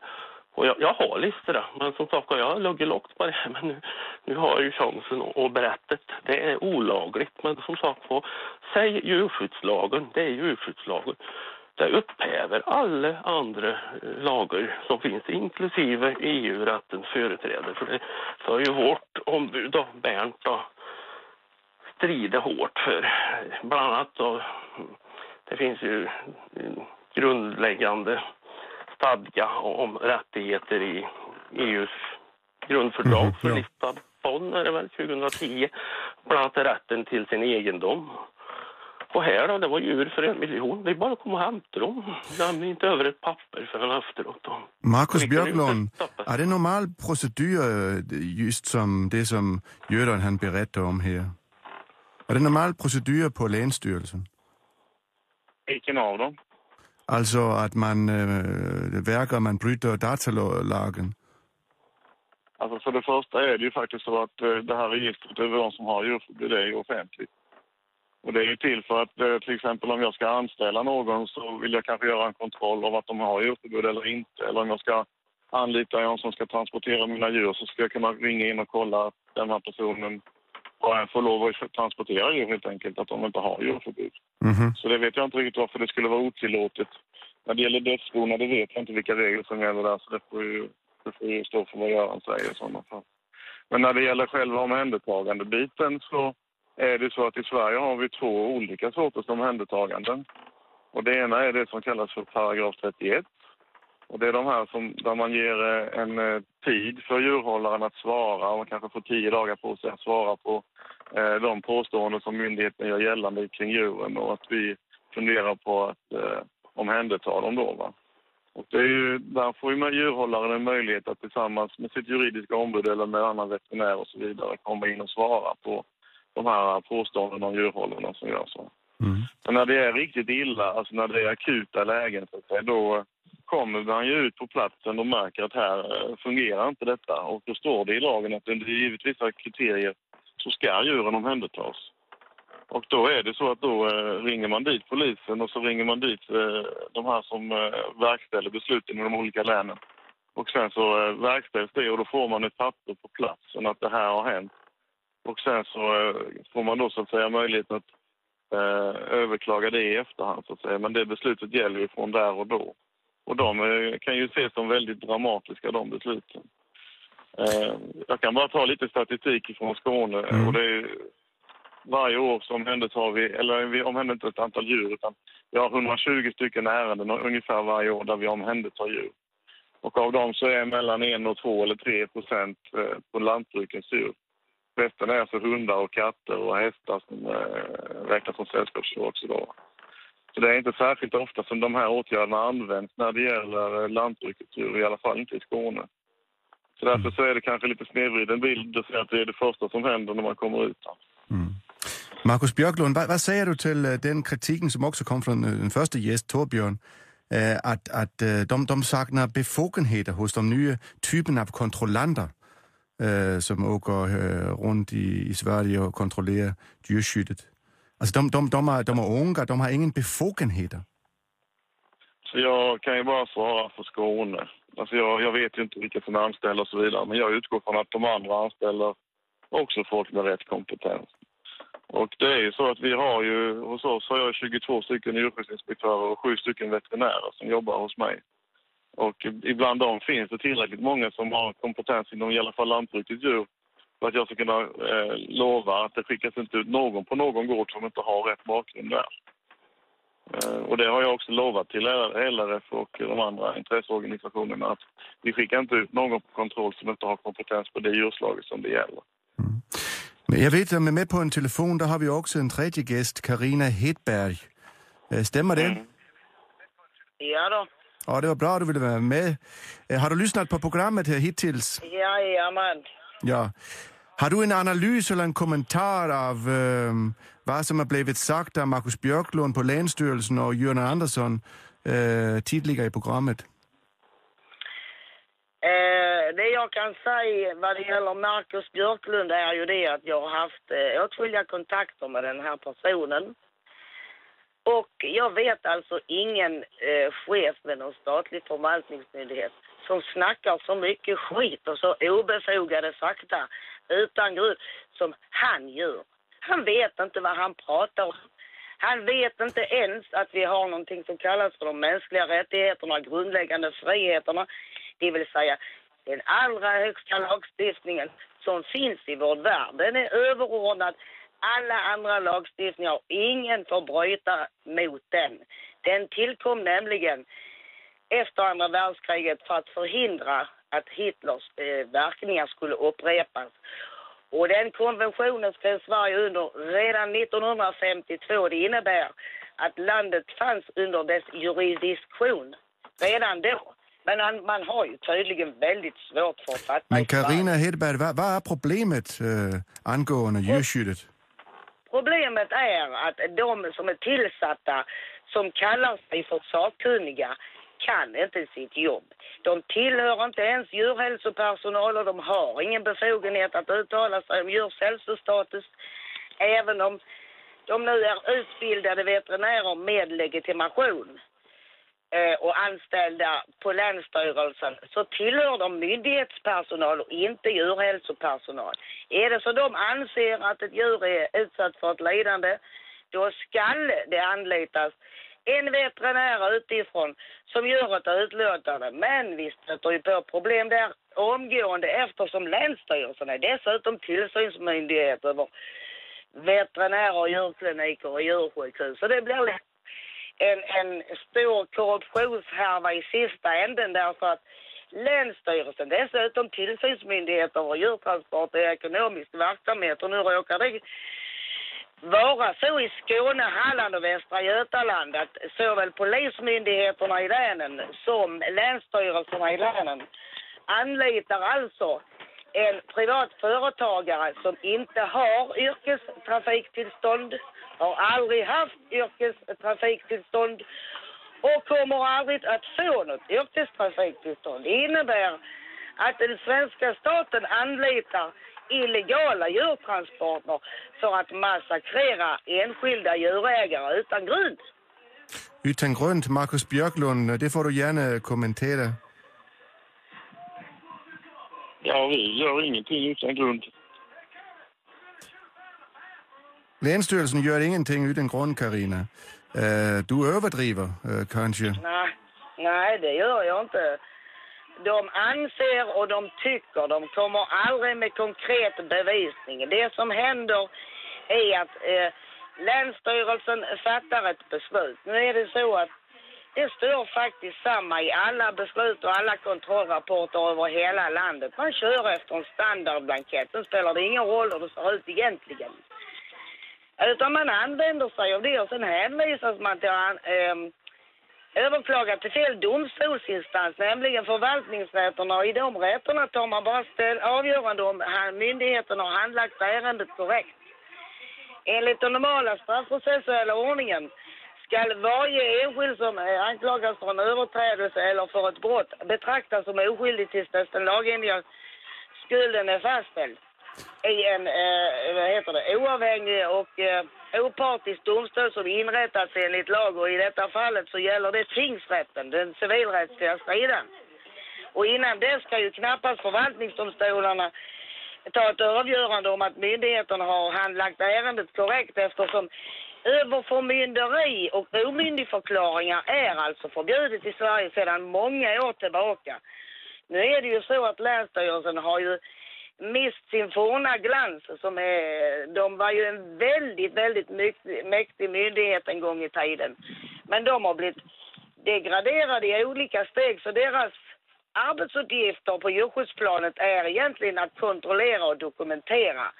Och jag, jag har listor, men som sagt jag har legat lågt på det här, men nu, nu har jag ju chansen att, att berätta. det. Är olagligt, men som sagt säg djurskyddslagen, det är djurskyddslagen. Det upphäver alla andra eh, lagar som finns, inklusive EU-rättens företräde. För det så har ju vårt ombud, då, Bernt, då, strider hårt för. Bland annat då, det finns ju grundläggande stadga om rättigheter i EUs grundfördrag Mhm, för. Lissabon är det väl 2010. Bland annat rätten till sin egendom. Och här då, det var djur för en miljon. Det är bara att komma och hämta dem. Lämna inte över ett papper förrän efteråt. Vilken Björklund, är det normal procedur øh, just som det som Göran han berättar om här? Är det normal procedur på Länsstyrelsen? Vilken av dem? Alltså att man äh, verkar man bryter datalagen? Alltså för det första är det ju faktiskt så att eh, det här registret över de som har djurförbud det är offentligt. Och det är ju till för att eh, till exempel om jag ska anställa någon så vill jag kanske göra en kontroll av att de har djurförbud eller inte. Eller om jag ska anlita någon som ska transportera mina djur så ska jag kunna ringa in och kolla att den här personen bara får lov att transportera djur helt enkelt, att de inte har djurförbud. Mhm. Så det vet jag inte riktigt varför det skulle vara otillåtet. När det gäller dödsbona, det vet jag inte vilka regler som gäller där, så det får ju, det får ju stå för vad Göran säger i sådana fall. Men när det gäller själva omhändertagandebiten så är det så att i Sverige har vi två olika sorters omhändertaganden. Och det ena är det som kallas för paragraf 31. Och det är de här som, där man ger eh, en eh, tid för djurhållaren att svara och man kanske får tio dagar på sig att svara på eh, de påståenden som myndigheten gör gällande kring djuren och att vi funderar på att eh, omhänderta dem då. Va? Och det är ju, där får ju djurhållaren en möjlighet att tillsammans med sitt juridiska ombud eller med annan veterinär och så vidare komma in och svara på de här påståendena om djurhållarna som görs. Mm. Men när det är riktigt illa, alltså när det är akuta lägen, då kommer man ju ut på platsen och märker att här eh, fungerar inte detta. Och då står det i lagen att under givet vissa kriterier så ska djuren omhändertas. Och då är det så att då eh, ringer man dit polisen och så ringer man dit eh, de här som verkställer besluten i de olika länen. Och sen så verkställs det och då får man ett papper på platsen att det här har hänt. Och sen så eh, får man då så att säga möjlighet att eh, överklaga det i efterhand så att säga. Men det beslutet gäller ju från där och då. Och de eh, kan ju ses som väldigt dramatiska de besluten. Eh, jag kan bara ta lite statistik från Skåne Mm. och det är varje år så omhändertar vi, eller vi omhändertar ett antal djur utan vi har 120 stycken ärenden ungefär varje år där vi omhändertar djur. Och av dem så är mellan 1 och 2 eller 3 procent eh, på lantbrukens djur. Resten är alltså hundar och katter och hästar som eh, räknas som sällskapsdjur också då. Så det är inte särskilt ofta som de här åtgärderna används när det gäller eh, lantbrukets djur, i alla fall inte i Skåne. Så därför så är det kanske lite snedvriden bild att säga att det är det första som händer när man kommer ut. Markus Björklund, vad, vad säger du till eh, den kritiken som också kom från eh, den första gäst, Torbjörn, att, att de, de saknar befogenheter hos de nya typerna av kontrollanter eh, som åker øh, eh, runt i, i Sverige och kontrollerar djurskyddet? Alltså de, de, de, är, de är unga, de har ingen befogenheter. Så jag kan ju bara svara för Skåne. Alltså jag, jag vet ju inte vilka som är anställda och så vidare, men jag utgår från att de andra anställer också folk med rätt kompetens. Och det är ju så att vi har ju, hos oss har jag 22 stycken djurskyddsinspektörer och 7 stycken veterinärer som jobbar hos mig. Och ibland dem finns det tillräckligt många som har kompetens inom i alla fall lantbrukets djur för att jag ska kunna eh, lova att det skickas inte ut någon på någon gård som inte har rätt bakgrund där. Eh, och det har jag också lovat till LRF och de andra intresseorganisationerna att vi skickar inte ut någon på kontroll som inte har kompetens på det djurslaget som det gäller. Men jag vet att med på en telefon, där har vi också en tredje gäst, Karina Hedberg. Eh, Stämmer det? Mm. Ja då. Ja, det var bra att du ville vara med. Eh, Har du lyssnat på programmet här hittills? Jajamän. Ja. Har du en analys eller en kommentar av eh, vad som har blivit sagt av Markus Björklund på Länsstyrelsen och Göran Andersson eh, tidigare i programmet? Eh, det jag kan säga vad det gäller Marcus Björklund är ju det att jag har haft eh, åtskilliga kontakter med den här personen. Och jag vet alltså ingen eh, chef med någon statlig förvaltningsmyndighet som snackar så mycket skit och så obefogade fakta utan grund som han gör. Han vet inte vad han pratar om. Han vet inte ens att vi har någonting som kallas för de mänskliga rättigheterna, grundläggande friheterna. Det vill säga den allra högsta lagstiftningen som finns i vår värld. Den är överordnad alla andra lagstiftningar och ingen får bryta mot den. Den tillkom nämligen efter andra världskriget för att förhindra att Hitlers eh, verkningar skulle upprepas. Och den konventionen skrev Sverige under redan 1952. Det innebär att landet fanns under dess jurisdiktion redan då. Men man, man har ju tydligen väldigt svårt för att fatta Men. Karina Hedberg, vad, vad är problemet eh, angående djurskyddet? Problemet är att de som är tillsatta, som kallar sig för sakkunniga, kan inte sitt jobb. De tillhör inte ens djurhälsopersonal och de har ingen befogenhet att uttala sig om djurs hälsostatus. Även om de nu är utbildade veterinärer med legitimation Eh, och anställda på Länsstyrelsen så tillhör de myndighetspersonal och inte djurhälsopersonal. Är det så de anser att ett djur är utsatt för ett lidande, då skall det anlitas en veterinär utifrån som gör ett utlåtande. Men vi stöter ju på problem där omgående eftersom Länsstyrelsen är dessutom tillsynsmyndighet över veterinärer, djurkliniker och djursjukhus. Så det blir lätt en, en stor korruptionshärva i sista änden därför att Länsstyrelsen dessutom tillsynsmyndigheter och djurtransport är ekonomisk verksamhet och nu råkar det vara så i Skåne, Halland och Västra Götaland att såväl polismyndigheterna i länen som länsstyrelserna i länen anlitar alltså en privat företagare som inte har yrkestrafiktillstånd, har aldrig haft yrkestrafiktillstånd och kommer aldrig att få något yrkestrafiktillstånd. Det innebär att den svenska staten anlitar illegala djurtransporter för att massakrera enskilda djurägare utan grund. Utan grund, Markus Björklund, det får du gärna kommentera. Ja, vi gör ingenting utan grund. Länsstyrelsen gör ingenting utan grund, Karina. Eh, du överdriver eh, kanske. Nej, nej, det gör jag inte. De anser och de tycker, de kommer aldrig med konkret bevisning. Det som händer är att eh, Länsstyrelsen fattar ett beslut. Nu är det så att det står faktiskt samma i alla beslut och alla kontrollrapporter över hela landet. Man kör efter en standardblankett. Sen spelar det ingen roll hur det ser ut egentligen. Utan man använder sig av det och sen hänvisas man till eh, ehm, att överklaga till fel domstolsinstans, nämligen förvaltningsrätterna. Och i de rätterna tar man bara ställ, avgörande om myndigheten har handlagt ärendet korrekt. Enligt den normala straffprocessuella ordningen skall varje enskild som anklagas för en överträdelse eller för ett brott betraktas som oskyldig tills dess den lagenliga skulden är fastställd i en eh, vad heter det, oavhängig och eh, opartisk domstol som inrättats enligt lag och i detta fallet så gäller det tingsrätten, den civilrättsliga striden. Och innan det ska ju knappast förvaltningsdomstolarna ta ett avgörande om att myndigheterna har handlagt ärendet korrekt eftersom överförmynderi och omyndigförklaringar är alltså förbjudet i Sverige sedan många år tillbaka. Nu är det ju så att Länsstyrelsen har ju mist sin forna glans. Som är, de var ju en väldigt, väldigt mäktig, mäktig myndighet en gång i tiden. Men de har blivit degraderade i olika steg så deras arbetsuppgifter på djurskyddsplanet är egentligen att kontrollera och dokumentera.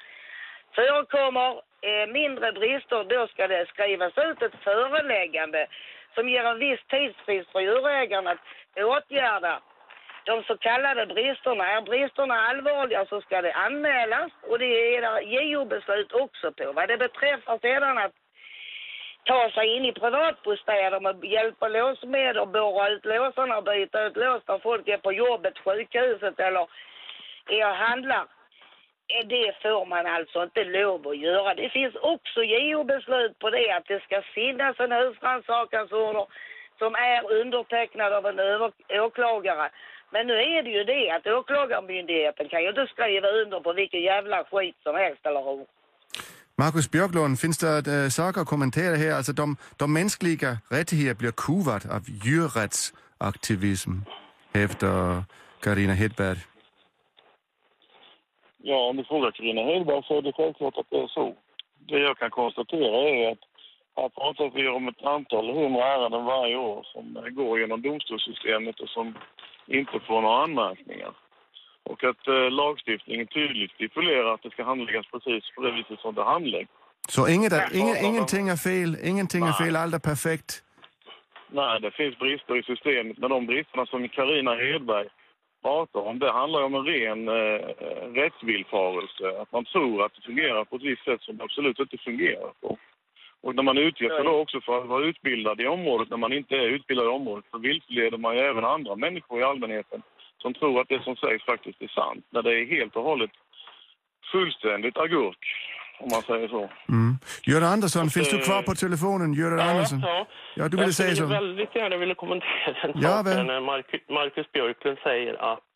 Förekommer eh, mindre brister, då ska det skrivas ut ett föreläggande som ger en viss tidsfrist för djurägaren att åtgärda de så kallade bristerna. Är bristerna allvarliga så ska det anmälas och det är det JO-beslut också på. Vad det beträffar sedan att ta sig in i privatbostäder med hjälp av låsmedel, borra ut låsarna och byta ut lås när folk är på jobbet, sjukhuset eller är och handlar. Eh, det får man alltså inte lov att göra. Det finns också JO-beslut på det att det ska finnas en husrannsakansorder som är undertecknad av en åklagare. Men nu är det ju det att åklagarmyndigheten kan ju inte skriva under på vilken jävla skit som helst, eller hur? Markus Björklund, finns det äh, saker att kommentera här? Alltså de, de mänskliga rättigheterna blir kuvat av djurrättsaktivism, hävdar Karina Hedberg. Ja, om du frågar Carina Hedberg så är det självklart att det är så. Det jag kan konstatera är att här pratar vi om ett antal hundra ärenden varje år som går genom domstolssystemet och som inte får några anmärkningar. Och att eh, lagstiftningen tydligt stipulerar att det ska handläggas precis på det viset som det handläggs. Så inget, är, ingen, ingenting är fel, ingenting är Nej. fel, allt är perfekt. Nej, det finns brister i systemet, men de bristerna som Karina Hedberg pratar om, det handlar om en ren eh, rättsvillfarelse. Att man tror att det fungerar på ett visst sätt som det absolut inte fungerar på. Och när man utger sig då också för att vara utbildad i området, när man inte är utbildad i området, så vilseleder man ju även andra människor i allmänheten som tror att det som sägs faktiskt är sant. När det är helt och hållet fullständigt agurk, om man säger så. Mm. Göran Andersson, finns du eh, kvar på telefonen? Göran Andersson? ja. Ja, du ville jag säga skulle så. väldigt gärna vilja kommentera en Ja, sak väl. där när Marcus, Marcus Björklund säger att,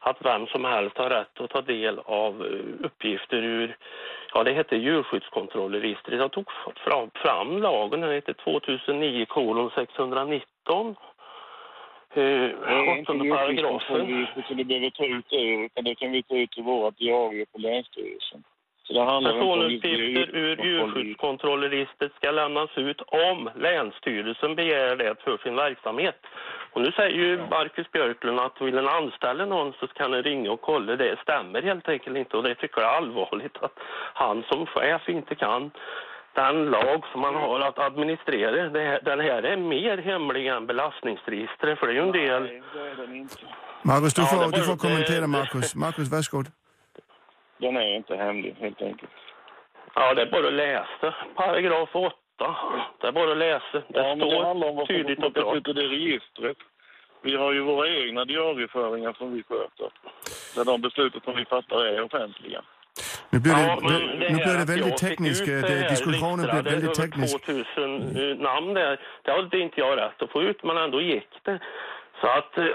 att vem som helst har rätt att ta del av eh, uppgifter ur, ja det heter djurskyddskontrollregistret. Jag tog fram, fram lagen, den heter 2009 kolon 619. Eh, Det är inte djurskyddskontrollregistret som du behöver ta ut ur, utan det kan vi ta ut ur vårt diarie på Länsstyrelsen. Personuppgifter ur djurskyddskontrollregistret ska lämnas ut om Länsstyrelsen begär det för sin verksamhet. Och nu säger ju Marcus Björklund att vill en anställa någon så kan en ringa och kolla. Det stämmer helt enkelt inte och det tycker jag är allvarligt att han som chef inte kan den lag som man har att administrera. Det här, den här är mer hemlig än belastningsregistret för det är ju en del Nej, det är den inte. Markus, du, Ja, får, det du får kommentera Markus. Markus, varsågod. Den är inte hemlig, helt enkelt. Ja, det är bara att läsa. Paragraf 8. Det är bara att läsa. Det Ja, men det handlar om står vad tydligt och ur det registret. Vi har ju våra egna diarieföringar som vi sköter. Där de besluten som vi fattar är offentliga. Nu blir det, Ja, men nu blir det väldigt tekniskt. ut det Det, diskussionen blir väldigt över teknisk. 2000 eh, namn där. Det hade inte jag rätt att få ut, men ändå gick det. Så att eh,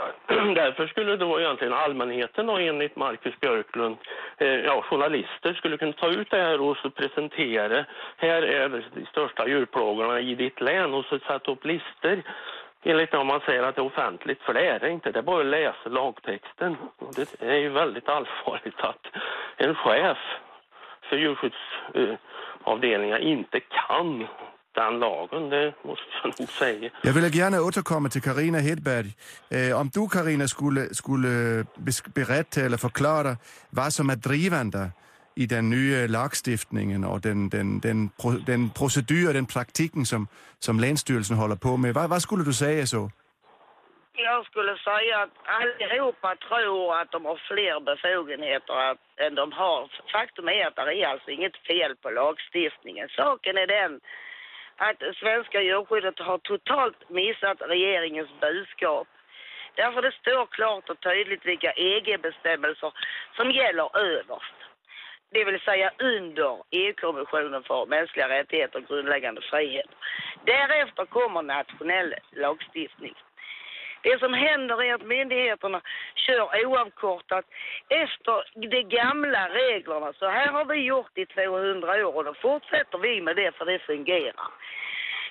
därför skulle då egentligen allmänheten och enligt Marcus Björklund, eh, ja, journalister skulle kunna ta ut det här och så presentera. Här är de största djurplågorna i ditt län och så sätta upp listor. Enligt om man säger att det är offentligt, för det är det inte. Det är bara att läsa lagtexten. Och det är ju väldigt allvarligt att en chef för djurskyddsavdelningar inte kan den lagen. Det måste jag nog säga. Jag vill gärna återkomma till Karina Hedberg. Eh, om du Karina skulle, skulle berätta eller förklara vad som är drivande i den nya lagstiftningen och den, den, den, den procedur, den praktiken som, som Länsstyrelsen håller på med. Vad, vad skulle du säga så? Jag skulle säga att allihopa tror att de har fler befogenheter att, än de har. Faktum är att det är alltså inget fel på lagstiftningen. Saken är den att svenska djurskyddet har totalt missat regeringens budskap. Därför det står klart och tydligt vilka EG-bestämmelser som gäller överst. Det vill säga under EU-kommissionen för mänskliga rättigheter och grundläggande friheter. Därefter kommer nationell lagstiftning. Det som händer är att myndigheterna kör oavkortat efter de gamla reglerna. Så här har vi gjort i 200 år och då fortsätter vi med det för det fungerar.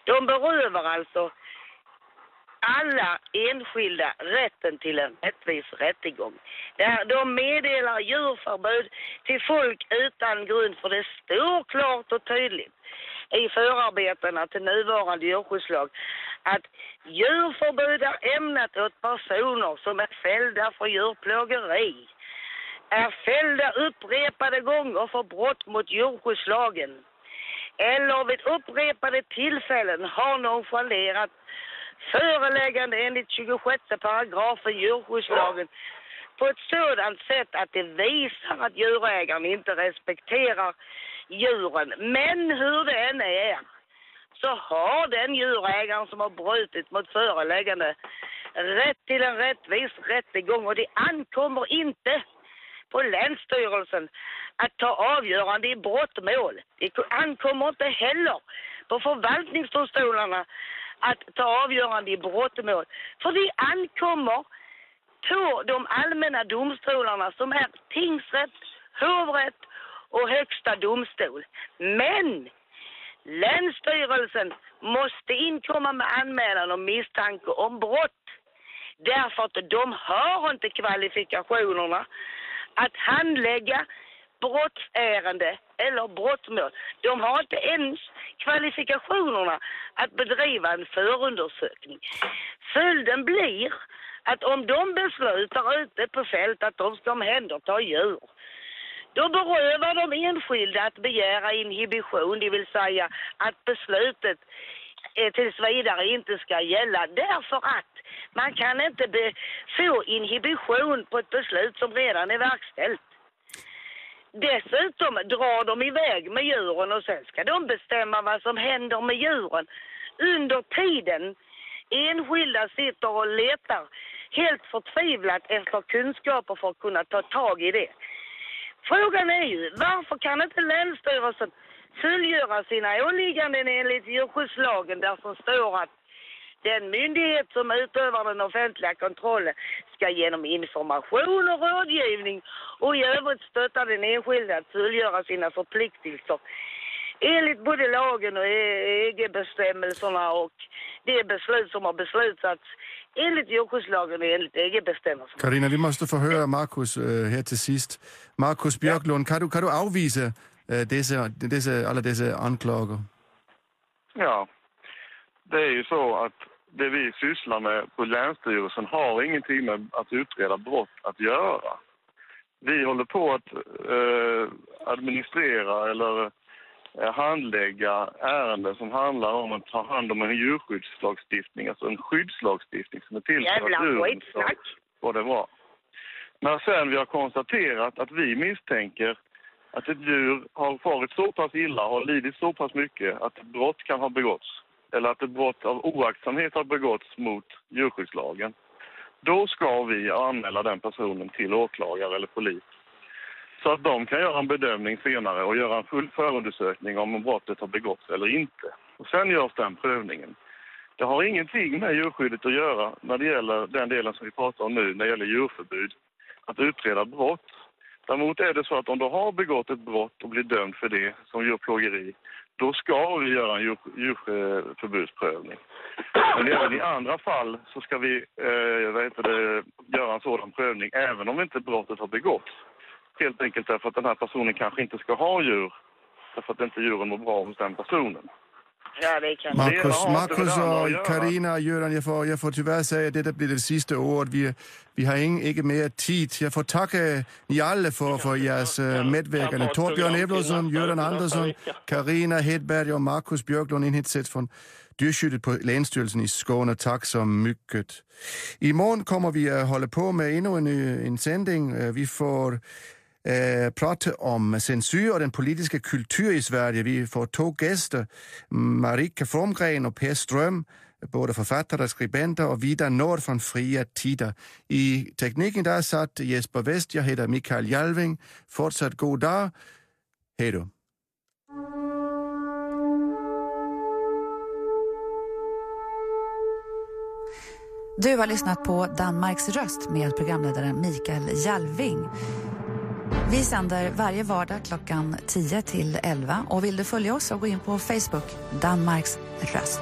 De berövar alltså alla enskilda rätten till en rättvis rättegång. Där de meddelar djurförbud till folk utan grund för det står klart och tydligt i förarbetena till nuvarande djurskyddslag att djurförbud är ämnat åt personer som är fällda för djurplågeri, är fällda upprepade gånger för brott mot djurskyddslagen eller vid upprepade tillfällen har nonchalerat föreläggande enligt 26 paragrafen djurskyddslagen på ett sådant sätt att det visar att djurägaren inte respekterar djuren. Men hur det än är så har den djurägaren som har brutit mot föreläggande rätt till en rättvis rättegång och det ankommer inte på Länsstyrelsen att ta avgörande i brottmål. Det ankommer inte heller på förvaltningsdomstolarna att ta avgörande i brottmål. För det ankommer på de allmänna domstolarna som är tingsrätt, hovrätt och högsta domstol. Men Länsstyrelsen måste inkomma med anmälan om misstanke om brott. Därför att de har inte kvalifikationerna att handlägga brottsärende eller brottmål. De har inte ens kvalifikationerna att bedriva en förundersökning. Följden blir att om de beslutar ute på fält att de ska omhänderta djur, då berövar de enskilda att begära inhibition, det vill säga att beslutet eh, tills vidare inte ska gälla därför att man kan inte be, få inhibition på ett beslut som redan är verkställt. Dessutom drar de iväg med djuren och sen ska de bestämma vad som händer med djuren. Under tiden enskilda sitter och letar helt förtvivlat efter kunskaper för att kunna ta tag i det. Frågan är ju varför kan inte Länsstyrelsen fullgöra sina åligganden enligt djurskyddslagen där som står att den myndighet som utövar den offentliga kontrollen ska genom information och rådgivning och i övrigt stötta den enskilde att fullgöra sina förpliktelser enligt både lagen och EG-bestämmelserna och det beslut som har beslutats enligt djurskyddslagen och enligt EG-bestämmelserna. Karina, vi måste få höra Markus äh, här till sist. Markus Björklund, kan, du, kan du avvisa äh, dessa, dessa, alla dessa anklagelser? Ja, det är ju så att det vi sysslar med på Länsstyrelsen har ingenting med att utreda brott att göra. Vi håller på att eh, administrera eller eh, handlägga ärenden som handlar om att ta hand om en djurskyddslagstiftning, alltså en skyddslagstiftning som är till för att djuren ska få det bra. När sen vi har konstaterat att vi misstänker att ett djur har farit så pass illa, har lidit så pass mycket att ett brott kan ha begåtts eller att ett brott av oaktsamhet har begåtts mot djurskyddslagen, då ska vi anmäla den personen till åklagare eller polis. Så att de kan göra en bedömning senare och göra en full förundersökning om brottet har begåtts eller inte. Och sen görs den prövningen. Det har ingenting med djurskyddet att göra när det gäller den delen som vi pratar om nu, när det gäller djurförbud, att utreda brott. Däremot är det så att om du har begått ett brott och blir dömd för det som djurplågeri, då ska vi göra en djurförbudsprövning. Men även i andra fall så ska vi eh, vad heter det, göra en sådan prövning även om inte brottet har begåtts. Helt enkelt därför att den här personen kanske inte ska ha djur därför att inte djuren mår bra hos den personen. Ja, det kan Marcus, och. Karina Göran, jag får, jag får tyvärr säga att detta blir det sista ordet. Vi, vi har ing, inte mer tid. Jag får tacka ni alla för, för deras uh, medverkande. Jag får Torbjörn nästa- Göran Andersson. Karina Hedberg och Marcus Björklund, enhetschef från djurskyddet på Länsstyrelsen i Skåne. Tack så mycket. Imorgon kommer vi att hålla på med ännu en, en sändning. Eh, Vi får Øh, eh, prata om censur och den politiska kulturen i Sverige. Vi får två gäster, Marika Formgren och Per Ström, både författare och skribenter och Vida Nord från Fria Tider. I tekniken där satt Jesper West, jag heter Mikael Jalving. Fortsatt god dag. Hej då. Du har lyssnat på Danmarks röst med programledaren Mikael Jalving. Vi sänder varje vardag klockan 10 till 11 och vill du följa oss så gå in på Facebook, Danmarks röst.